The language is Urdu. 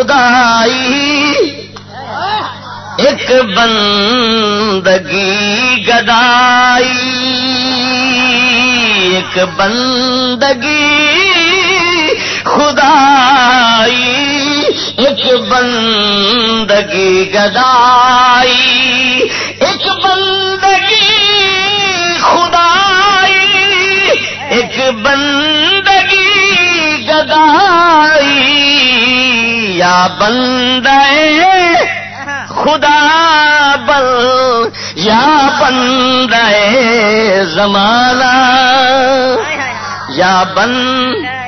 خدائی ایک بندگی گدائی ایک بندگی خدائی ایک بندگی گدائی ایک بندگی خدائی ایک بندگی یا بندے خدا بل یا بندے زمانہ یا بند